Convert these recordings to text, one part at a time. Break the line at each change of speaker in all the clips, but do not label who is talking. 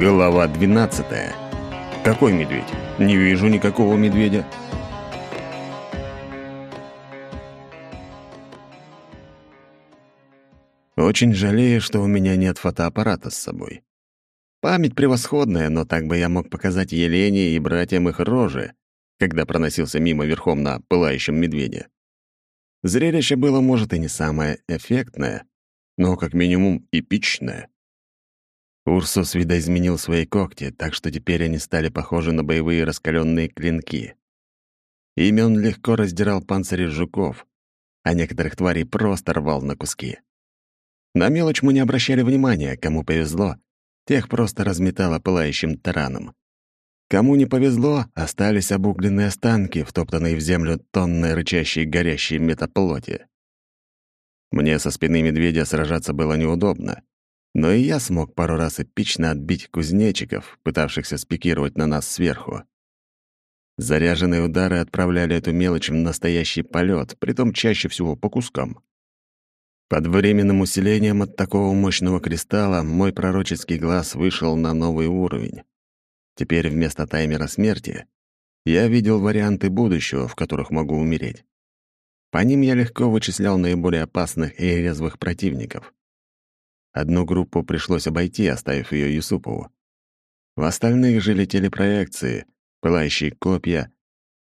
Глава 12. Какой медведь? Не вижу никакого медведя. Очень жалею, что у меня нет фотоаппарата с собой. Память превосходная, но так бы я мог показать Елене и братьям их рожи, когда проносился мимо верхом на пылающем медведе. Зрелище было, может, и не самое эффектное, но как минимум эпичное. Урсус видоизменил свои когти, так что теперь они стали похожи на боевые раскаленные клинки. Ими он легко раздирал панцири жуков, а некоторых тварей просто рвал на куски. На мелочь мы не обращали внимания, кому повезло, тех просто разметало пылающим тараном. Кому не повезло, остались обугленные останки, втоптанные в землю тонны рычащей горящей метаплоти. Мне со спины медведя сражаться было неудобно, но и я смог пару раз эпично отбить кузнечиков, пытавшихся спикировать на нас сверху. Заряженные удары отправляли эту мелочь в настоящий полет, притом чаще всего по кускам. Под временным усилением от такого мощного кристалла мой пророческий глаз вышел на новый уровень. Теперь вместо таймера смерти я видел варианты будущего, в которых могу умереть. По ним я легко вычислял наиболее опасных и резвых противников. Одну группу пришлось обойти, оставив ее Юсупову. В остальных же летели проекции, пылающие копья,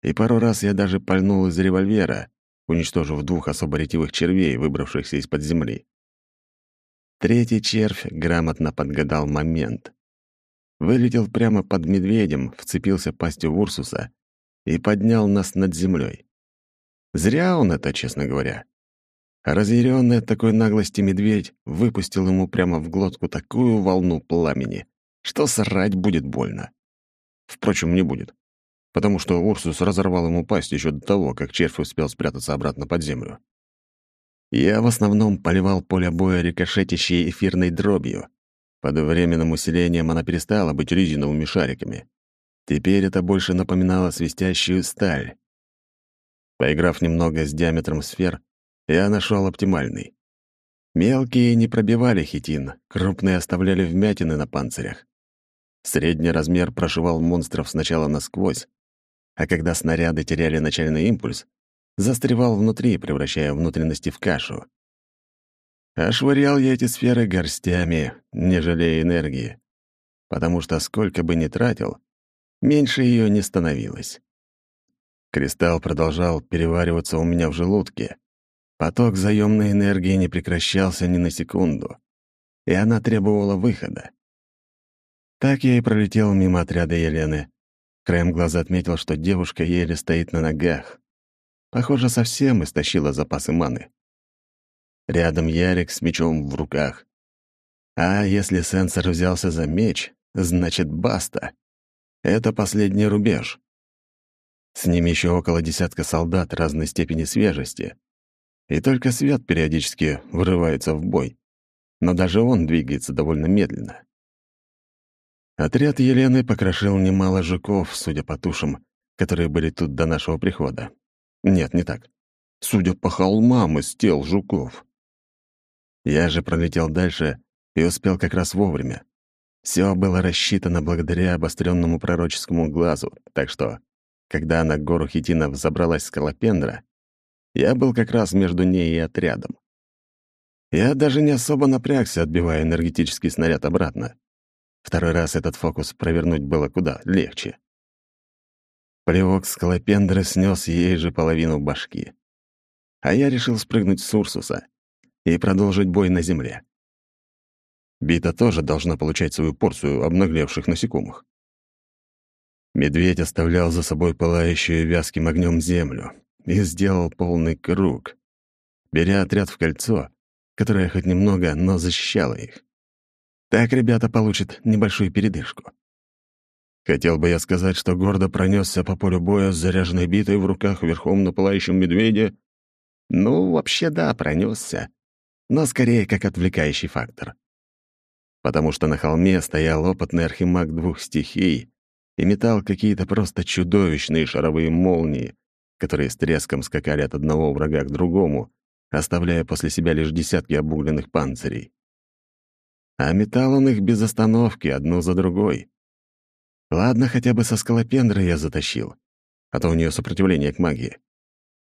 и пару раз я даже пальнул из револьвера, уничтожив двух особо ретивых червей, выбравшихся из-под земли. Третий червь грамотно подгадал момент. Вылетел прямо под медведем, вцепился пастью в Урсуса и поднял нас над землей. Зря он это, честно говоря. Разъяренный от такой наглости медведь выпустил ему прямо в глотку такую волну пламени, что срать будет больно. Впрочем, не будет потому что Урсус разорвал ему пасть еще до того, как червь успел спрятаться обратно под землю. Я в основном поливал поле боя рикошетящей эфирной дробью. Под временным усилением она перестала быть резиновыми шариками. Теперь это больше напоминало свистящую сталь. Поиграв немного с диаметром сфер, я нашел оптимальный. Мелкие не пробивали хитин, крупные оставляли вмятины на панцирях. Средний размер прошивал монстров сначала насквозь, а когда снаряды теряли начальный импульс, застревал внутри, превращая внутренности в кашу. А я эти сферы горстями, не жалея энергии, потому что сколько бы ни тратил, меньше ее не становилось. Кристалл продолжал перевариваться у меня в желудке. Поток заемной энергии не прекращался ни на секунду, и она требовала выхода. Так я и пролетел мимо отряда Елены, Краем глаза отметил, что девушка еле стоит на ногах. Похоже, совсем истощила запасы маны. Рядом Ярик с мечом в руках. А если сенсор взялся за меч, значит, баста. Это последний рубеж. С ним еще около десятка солдат разной степени свежести. И только свет периодически врывается в бой. Но даже он двигается довольно медленно. Отряд Елены покрошил немало жуков, судя по тушам, которые были тут до нашего прихода. Нет, не так. Судя по холмам из тел жуков. Я же пролетел дальше и успел как раз вовремя. Все было рассчитано благодаря обостренному пророческому глазу, так что, когда на гору хитинов забралась скалопендра, я был как раз между ней и отрядом. Я даже не особо напрягся, отбивая энергетический снаряд обратно. Второй раз этот фокус провернуть было куда легче. Плевок скалопендры снес ей же половину башки. А я решил спрыгнуть с Урсуса и продолжить бой на земле. Бита тоже должна получать свою порцию обнаглевших насекомых. Медведь оставлял за собой пылающую вязким огнем землю и сделал полный круг, беря отряд в кольцо, которое хоть немного, но защищало их. Так ребята получат небольшую передышку. Хотел бы я сказать, что гордо пронесся по полю боя с заряженной битой в руках верхом на пылающем медведе. Ну, вообще да, пронесся, но скорее как отвлекающий фактор. Потому что на холме стоял опытный архимаг двух стихий и метал какие-то просто чудовищные шаровые молнии, которые с треском скакали от одного врага к другому, оставляя после себя лишь десятки обугленных панцирей. А метал он их без остановки, одну за другой. Ладно, хотя бы со скалопендрой я затащил, а то у нее сопротивление к магии.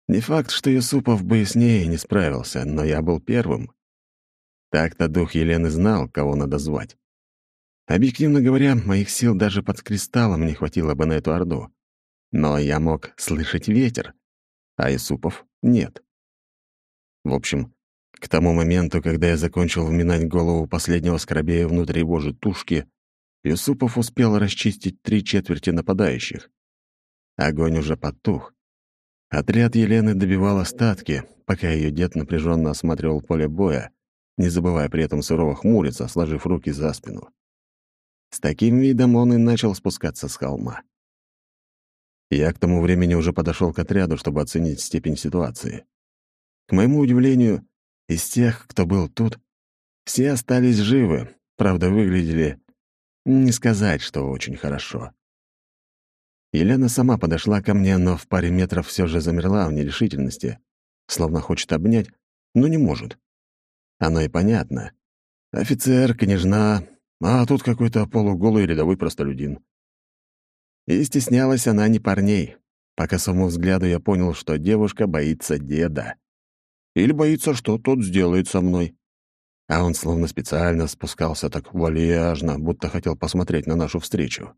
Не факт, что Юсупов бы и с ней не справился, но я был первым. Так-то дух Елены знал, кого надо звать. Объективно говоря, моих сил даже под кристаллом не хватило бы на эту орду. Но я мог слышать ветер, а Исупов — нет. В общем, к тому моменту, когда я закончил вминать голову последнего скоробея внутри его же тушки, Юсупов успел расчистить три четверти нападающих. Огонь уже потух. Отряд Елены добивал остатки, пока ее дед напряженно осматривал поле боя, не забывая при этом сурово хмуриться, сложив руки за спину. С таким видом он и начал спускаться с холма. Я к тому времени уже подошел к отряду, чтобы оценить степень ситуации. К моему удивлению, из тех, кто был тут, все остались живы, правда, выглядели не сказать, что очень хорошо. Елена сама подошла ко мне, но в паре метров все же замерла в нерешительности, словно хочет обнять, но не может. Оно и понятно. Офицер, княжна, а тут какой-то полуголый рядовой простолюдин. И стеснялась она не парней. По косому взгляду я понял, что девушка боится деда. Или боится, что тот сделает со мной. А он словно специально спускался так вальяжно, будто хотел посмотреть на нашу встречу.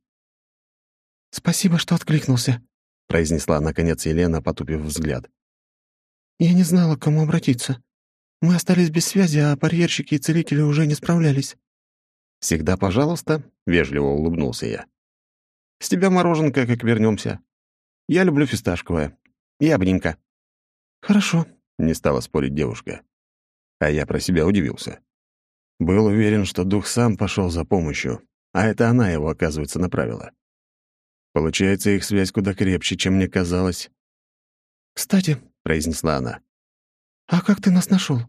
«Спасибо, что откликнулся», — произнесла, наконец, Елена, потупив взгляд. «Я не знала, к кому обратиться. Мы остались без связи, а барьерщики и целители уже не справлялись».
«Всегда пожалуйста», — вежливо улыбнулся я. «С тебя мороженка, как вернемся. Я люблю фисташковое. И обнимка».
«Хорошо», —
не стала спорить девушка. А я про себя удивился. Был уверен, что дух сам пошел за помощью, а это она его, оказывается, направила. Получается, их связь куда крепче, чем мне казалось.
«Кстати», —
произнесла она.
«А как ты нас нашел?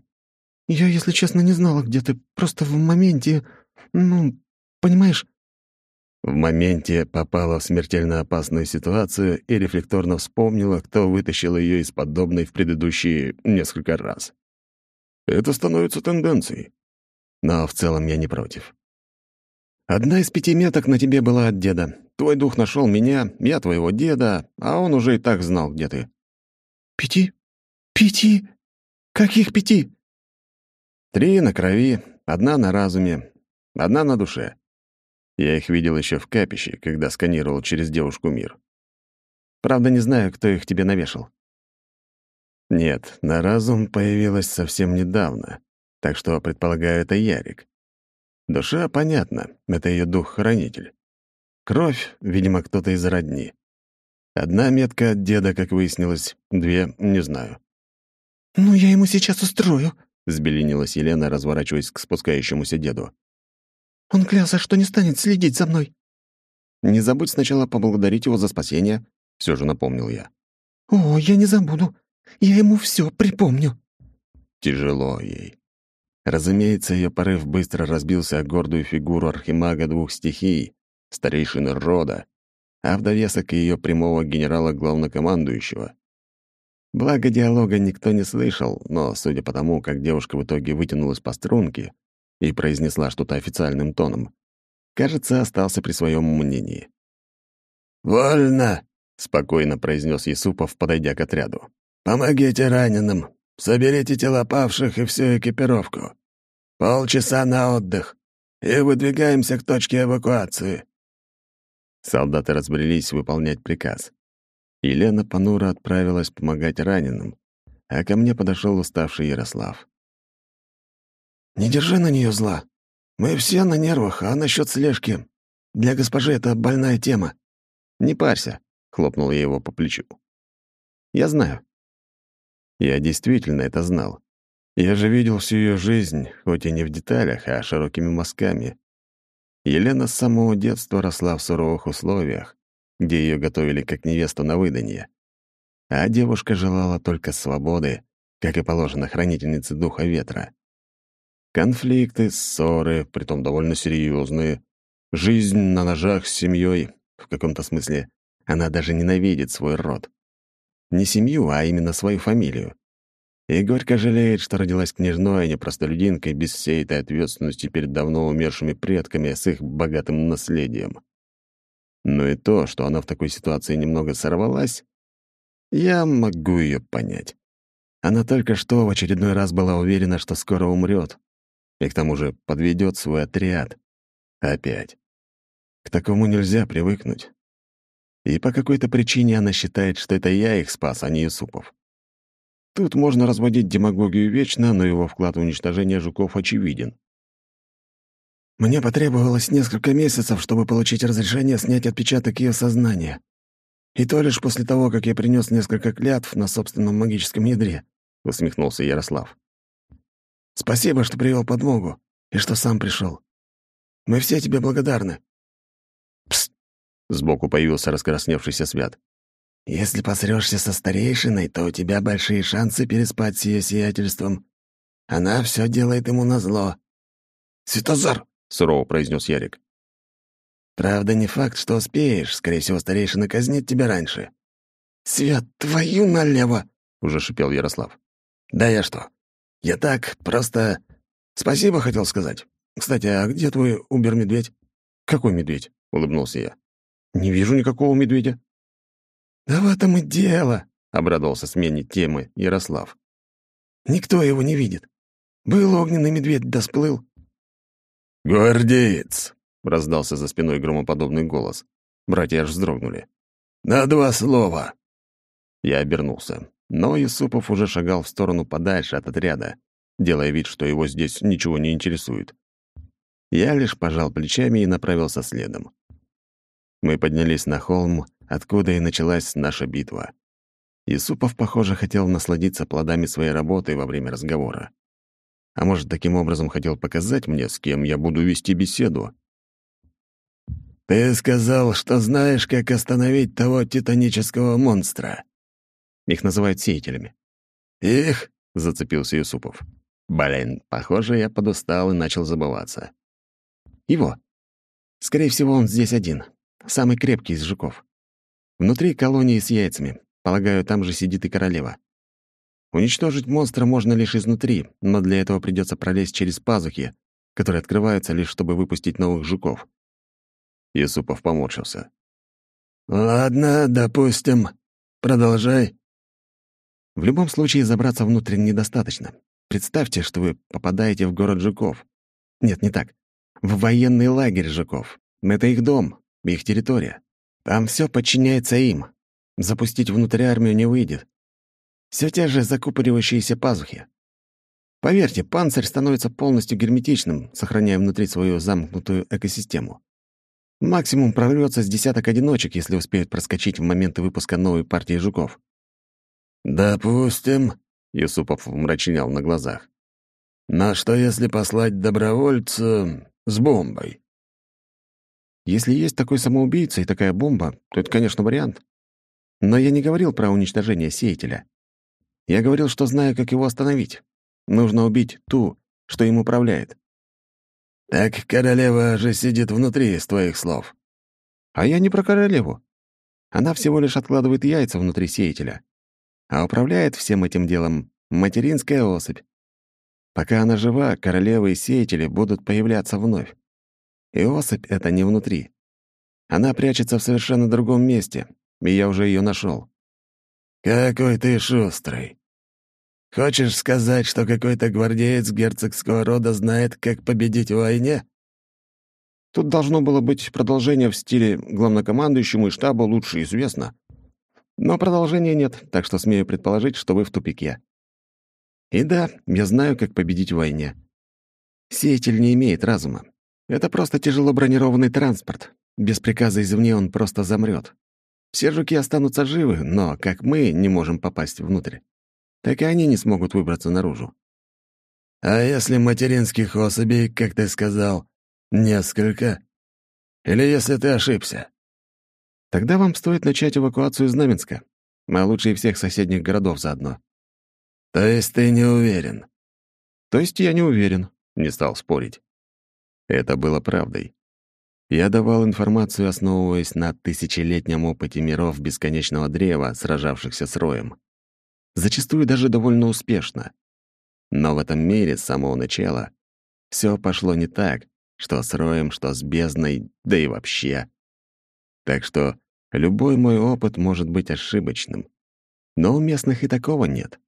Я, если честно, не знала, где ты. Просто в моменте... Ну, понимаешь...»
В моменте попала в смертельно опасную ситуацию и рефлекторно вспомнила, кто вытащил ее из подобной в предыдущие несколько раз. Это становится тенденцией. Но в целом я не против. Одна из пяти меток на тебе была от деда. Твой дух нашел меня, я твоего деда, а он уже и так знал, где ты.
Пяти? Пяти? Каких пяти?
Три на крови, одна на разуме, одна на душе. Я их видел еще в капище, когда сканировал через девушку мир. Правда, не знаю, кто их тебе навешал. Нет, на разум появилась совсем недавно, так что, предполагаю, это Ярик. Душа, понятно, это ее дух-хранитель. Кровь, видимо, кто-то из родни. Одна метка от деда, как выяснилось, две — не знаю.
«Ну, я ему сейчас устрою», —
взбеленилась Елена, разворачиваясь к спускающемуся деду.
«Он клялся, что не станет следить за мной».
«Не забудь сначала поблагодарить его за спасение», — все же напомнил я.
«О, я не забуду. Я ему все припомню».
Тяжело ей. Разумеется, ее порыв быстро разбился о гордую фигуру архимага двух стихий, старейшины рода, а в довесок ее прямого генерала-главнокомандующего. Благо диалога никто не слышал, но, судя по тому, как девушка в итоге вытянулась по струнке и произнесла что-то официальным тоном, кажется, остался при своем мнении.
«Вольно!»
— спокойно произнес Есупов, подойдя к отряду.
«Помогите раненым. Соберите тела павших и всю экипировку. Полчаса на отдых. И выдвигаемся к точке эвакуации».
Солдаты разбрелись выполнять приказ. Елена понуро отправилась помогать раненым, а ко мне подошел уставший Ярослав.
«Не держи на нее зла. Мы все на нервах, а насчет слежки... Для госпожи это больная тема».
«Не парься», — хлопнул я его по плечу. «Я знаю. Я действительно это знал. Я же видел всю ее жизнь, хоть и не в деталях, а широкими мазками. Елена с самого детства росла в суровых условиях, где ее готовили как невесту на выданье. А девушка желала только свободы, как и положено хранительнице духа ветра. Конфликты, ссоры, притом довольно серьезные, жизнь на ножах с семьей, в каком-то смысле, она даже ненавидит свой род. Не семью, а именно свою фамилию. И горько жалеет, что родилась княжной, а не простолюдинкой, без всей этой ответственности перед давно умершими предками с их богатым наследием. Но и то, что она в такой ситуации немного сорвалась, я могу ее понять. Она только что в очередной раз была уверена, что скоро умрет, и к тому же подведет свой отряд. Опять. К такому нельзя привыкнуть. И по какой-то причине она считает, что это я их спас, а не Юсупов. Тут можно разводить демагогию вечно, но его вклад в уничтожение жуков очевиден.
Мне потребовалось несколько месяцев, чтобы получить разрешение снять отпечаток ее сознания. И то лишь после того, как я принес несколько клятв на собственном магическом ядре, — усмехнулся Ярослав. Спасибо, что привел подмогу и что сам пришел. Мы все тебе благодарны.
Пст! Сбоку появился раскрасневшийся свят.
Если посрёшься со старейшиной, то у тебя большие шансы переспать с ее сиятельством. Она все делает ему назло.
«Светозар!» — сурово произнес Ярик.
«Правда, не факт, что успеешь. Скорее всего, старейшина казнит тебя раньше».
«Свет, твою налево!»
— уже шипел Ярослав.
«Да я что? Я так, просто... Спасибо хотел сказать. Кстати, а где твой убер-медведь?»
«Какой медведь?» — улыбнулся я. «Не вижу никакого медведя».
«Да в этом и дело», —
обрадовался смене темы Ярослав.
«Никто его не видит. Был огненный медведь, да сплыл».
«Гвардеец», —
раздался за спиной громоподобный голос. Братья аж вздрогнули.
«На два слова».
Я обернулся, но Юсупов уже шагал в сторону подальше от отряда, делая вид, что его здесь ничего не интересует. Я лишь пожал плечами и направился следом. Мы поднялись на холм, откуда и началась наша битва. Исупов, похоже, хотел насладиться плодами своей работы во время разговора. А может, таким образом хотел показать мне, с кем я буду вести беседу?
«Ты сказал, что знаешь, как остановить того титанического монстра».
Их называют сеятелями.
«Их?»
— зацепился Юсупов. Блин, похоже, я подустал и начал забываться. Его. Скорее всего, он здесь один. Самый крепкий из жуков. Внутри колонии с яйцами. Полагаю, там же сидит и королева. Уничтожить монстра можно лишь изнутри, но для этого придется пролезть через пазухи, которые открываются лишь чтобы выпустить новых жуков. Юсупов поморщился.
«Ладно, допустим. Продолжай».
В любом случае, забраться внутрь недостаточно. Представьте, что вы попадаете в город жуков. Нет, не так. В военный лагерь жуков. Это их дом, их территория. Там все подчиняется им. Запустить внутрь армию не выйдет. Все те же закупоривающиеся пазухи. Поверьте, панцирь становится полностью герметичным, сохраняя внутри свою замкнутую экосистему. Максимум прорвется с десяток одиночек, если успеют проскочить в момент выпуска новой партии жуков.
«Допустим», —
Юсупов мрачнял на глазах.
«Но что, если послать добровольца с бомбой?»
Если есть такой самоубийца и такая бомба, то это, конечно, вариант. Но я не говорил про уничтожение сеятеля. Я говорил, что знаю, как его остановить. Нужно убить ту, что им управляет.
«Так королева же сидит внутри, с твоих слов».
«А я не про королеву. Она всего лишь откладывает яйца внутри сеятеля. А управляет всем этим делом материнская особь. Пока она жива, королевы и сеятели будут появляться вновь. И особь эта не внутри. Она прячется в совершенно другом месте, и я уже ее нашел.
«Какой ты шустрый! Хочешь сказать, что какой-то гвардеец герцогского рода знает, как победить в войне?»
Тут должно было быть продолжение в стиле «главнокомандующему и штабу лучше известно». Но продолжения нет, так что смею предположить, что вы в тупике. И да, я знаю, как победить в войне. Сеятель не имеет разума. Это просто тяжело бронированный транспорт. Без приказа извне он просто замрет. Все жуки останутся живы, но, как мы не можем попасть внутрь, так и они не смогут выбраться наружу.
А если материнских особей, как ты сказал, несколько? Или если ты ошибся?
Тогда вам стоит начать эвакуацию Знаменска, а лучше и всех соседних городов заодно.
То есть ты не уверен?
То есть я не уверен, не стал спорить. Это было правдой. Я давал информацию, основываясь на тысячелетнем опыте миров бесконечного древа, сражавшихся с роем. зачастую даже довольно успешно. Но в этом мире с самого начала все пошло не так, что с роем, что с бездной, да и вообще. Так что любой мой опыт может быть ошибочным. Но у местных и такого нет.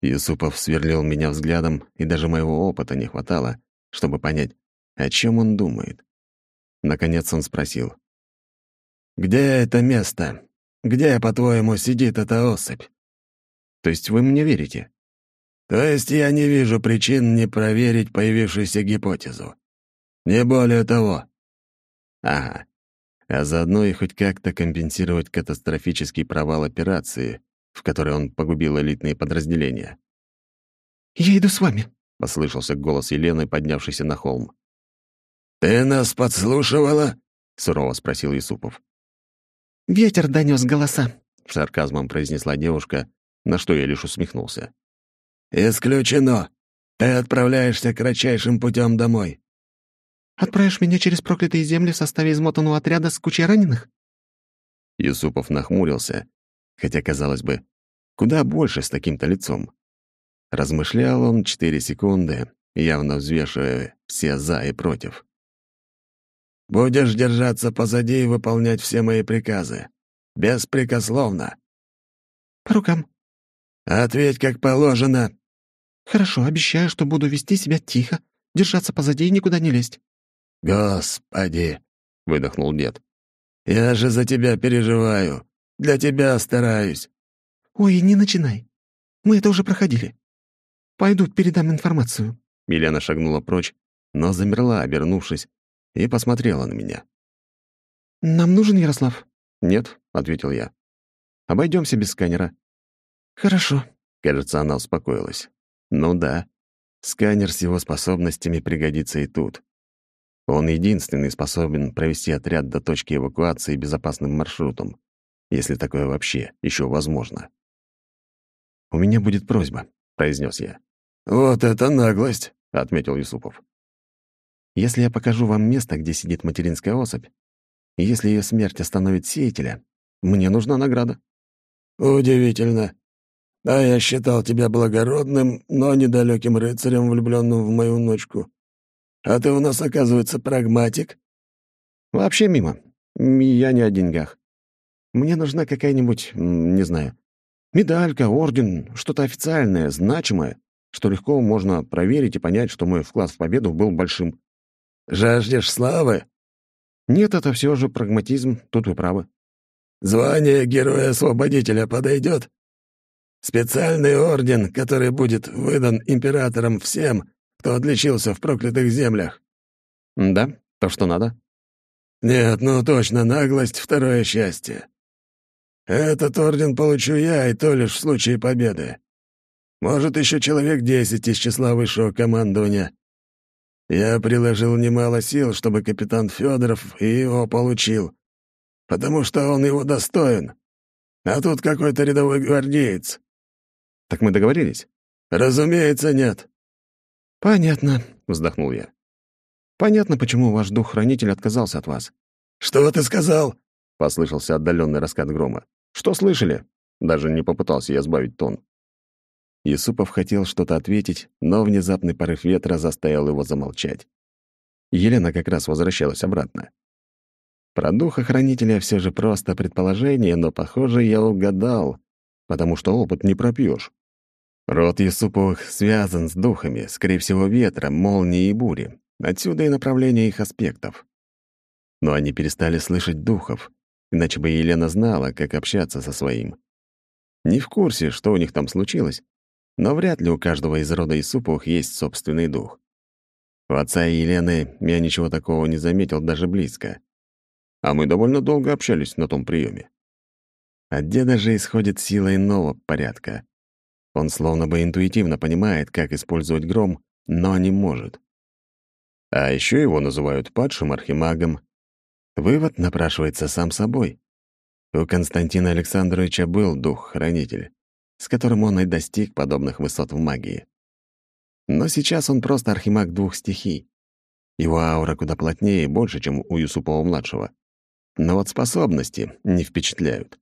Юсупов сверлил меня взглядом, и даже моего опыта не хватало, чтобы понять, о чем он думает. Наконец он спросил. «Где это место? Где, по-твоему, сидит эта особь?» «То есть вы мне верите?» «То есть я не вижу причин не проверить появившуюся гипотезу. Не более того». «Ага. А заодно и хоть как-то компенсировать катастрофический провал операции, в которой он погубил элитные подразделения».
«Я иду с вами», —
послышался голос Елены, поднявшейся на холм.
«Ты нас подслушивала?» — сурово спросил Юсупов.
«Ветер донес голоса», —
сарказмом произнесла девушка, на что я лишь усмехнулся.
«Исключено. Ты отправляешься кратчайшим путем домой».
«Отправишь меня через проклятые земли в составе измотанного отряда с кучей раненых?»
Юсупов нахмурился, хотя, казалось бы, куда больше с таким-то лицом. Размышлял он четыре секунды, явно взвешивая все «за» и «против».
«Будешь держаться позади и выполнять все мои приказы. Беспрекословно».
«По рукам».
«Ответь, как положено».
«Хорошо, обещаю, что буду вести себя тихо, держаться позади и никуда не лезть».
«Господи!» — выдохнул дед. «Я же за тебя переживаю. Для тебя стараюсь».
«Ой, не начинай. Мы это уже проходили. Пойду передам информацию».
Милена шагнула прочь, но замерла, обернувшись, и посмотрела на меня.
«Нам нужен Ярослав?»
«Нет», — ответил я. Обойдемся без сканера».
«Хорошо».
Кажется, она успокоилась. «Ну да, сканер с его способностями пригодится и тут. Он единственный способен провести отряд до точки эвакуации безопасным маршрутом, если такое вообще еще возможно. «У меня будет просьба», — произнес я.
«Вот это наглость!»
— отметил Юсупов. «Если я покажу вам место, где сидит материнская особь, и если ее смерть остановит сеятеля, мне нужна награда».
«Удивительно. А я считал тебя благородным, но недалеким рыцарем, влюбленным в мою ночку. А ты у нас, оказывается, прагматик?»
«Вообще мимо. Я не о деньгах. Мне нужна какая-нибудь, не знаю, медалька, орден, что-то официальное, значимое, что легко можно проверить и понять, что мой вклад в победу был большим.
«Жаждешь славы?»
«Нет, это все же прагматизм, тут вы правы».
«Звание Героя-Освободителя подойдет? Специальный орден, который будет выдан императором всем, кто отличился в проклятых землях».
«Да, то, что надо».
«Нет, ну точно, наглость — второе счастье. Этот орден получу я, и то лишь в случае победы. Может, еще человек десять из числа высшего командования. Я приложил немало сил, чтобы капитан Федоров и его получил, потому что он его достоин. А тут какой-то рядовой гвардеец.
Так мы договорились?
Разумеется, нет.
Понятно,
вздохнул я.
Понятно, почему ваш дух-хранитель отказался от вас.
Что ты сказал?
послышался отдаленный раскат грома. Что слышали? Даже не попытался я сбавить тон. Юсупов хотел что-то ответить, но внезапный порыв ветра заставил его замолчать. Елена как раз возвращалась обратно. Про духа-хранителя все же просто предположение, но, похоже, я угадал, потому что опыт не пропьешь. Род Юсуповых связан с духами, скорее всего, ветром, молнией и бури. Отсюда и направление их аспектов. Но они перестали слышать духов, иначе бы Елена знала, как общаться со своим. Не в курсе, что у них там случилось, но вряд ли у каждого из рода Исуповых есть собственный дух. У отца Елены я ничего такого не заметил даже близко. А мы довольно долго общались на том приеме. От деда же исходит сила иного порядка. Он словно бы интуитивно понимает, как использовать гром, но не может. А еще его называют падшим архимагом. Вывод напрашивается сам собой. У Константина Александровича был дух-хранитель с которым он и достиг подобных высот в магии. Но сейчас он просто архимаг двух стихий. Его аура куда плотнее и больше, чем у Юсупова-младшего. Но вот способности не впечатляют.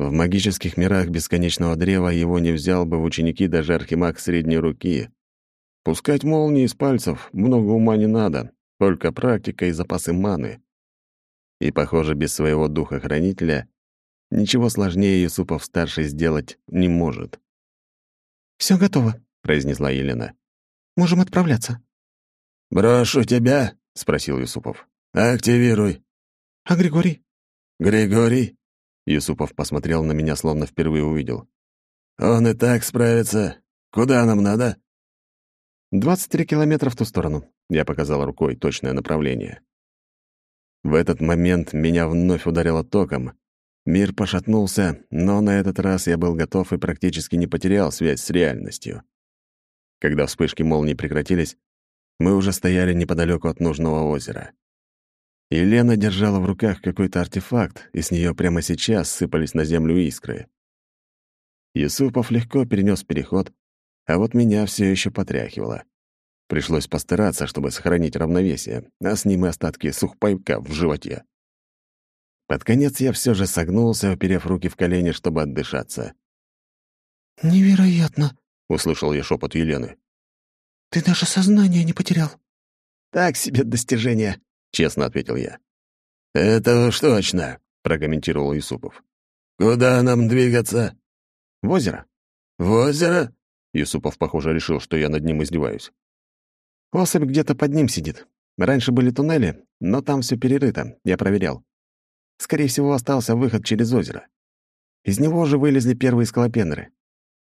В магических мирах бесконечного древа его не взял бы в ученики даже архимаг средней руки. Пускать молнии из пальцев много ума не надо, только практика и запасы маны. И, похоже, без своего духа-хранителя ничего сложнее Юсупов-старший сделать не может.
Все готово», —
произнесла Елена.
«Можем отправляться».
«Брошу тебя?» — спросил Юсупов. «Активируй».
«А Григорий?»
«Григорий?»
Юсупов посмотрел на меня, словно впервые увидел.
«Он и так справится. Куда нам надо?»
«Двадцать три километра в ту сторону», — я показал рукой точное направление. В этот момент меня вновь ударило током. Мир пошатнулся, но на этот раз я был готов и практически не потерял связь с реальностью. Когда вспышки молний прекратились, мы уже стояли неподалеку от нужного озера. Елена держала в руках какой-то артефакт, и с нее прямо сейчас сыпались на землю искры. Юсупов легко перенес переход, а вот меня все еще потряхивало. Пришлось постараться, чтобы сохранить равновесие, а с ним и остатки сухпайка в животе. Под конец я все же согнулся, уперев руки в колени, чтобы отдышаться.
«Невероятно!»
— услышал я шепот Елены.
«Ты даже сознание не потерял».
«Так себе достижение», — честно ответил я.
«Это уж точно», — прокомментировал Юсупов. «Куда нам двигаться?»
«В озеро».
«В озеро?»
Юсупов, похоже, решил, что я над ним издеваюсь. «Особь где-то под ним сидит. Раньше были туннели, но там все перерыто, я проверял. Скорее всего, остался выход через озеро. Из него же вылезли первые скалопендры».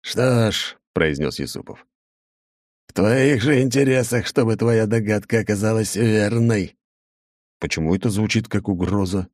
«Что ж», — произнес Юсупов, «в твоих же интересах, чтобы твоя догадка оказалась верной».
Почему это звучит как угроза?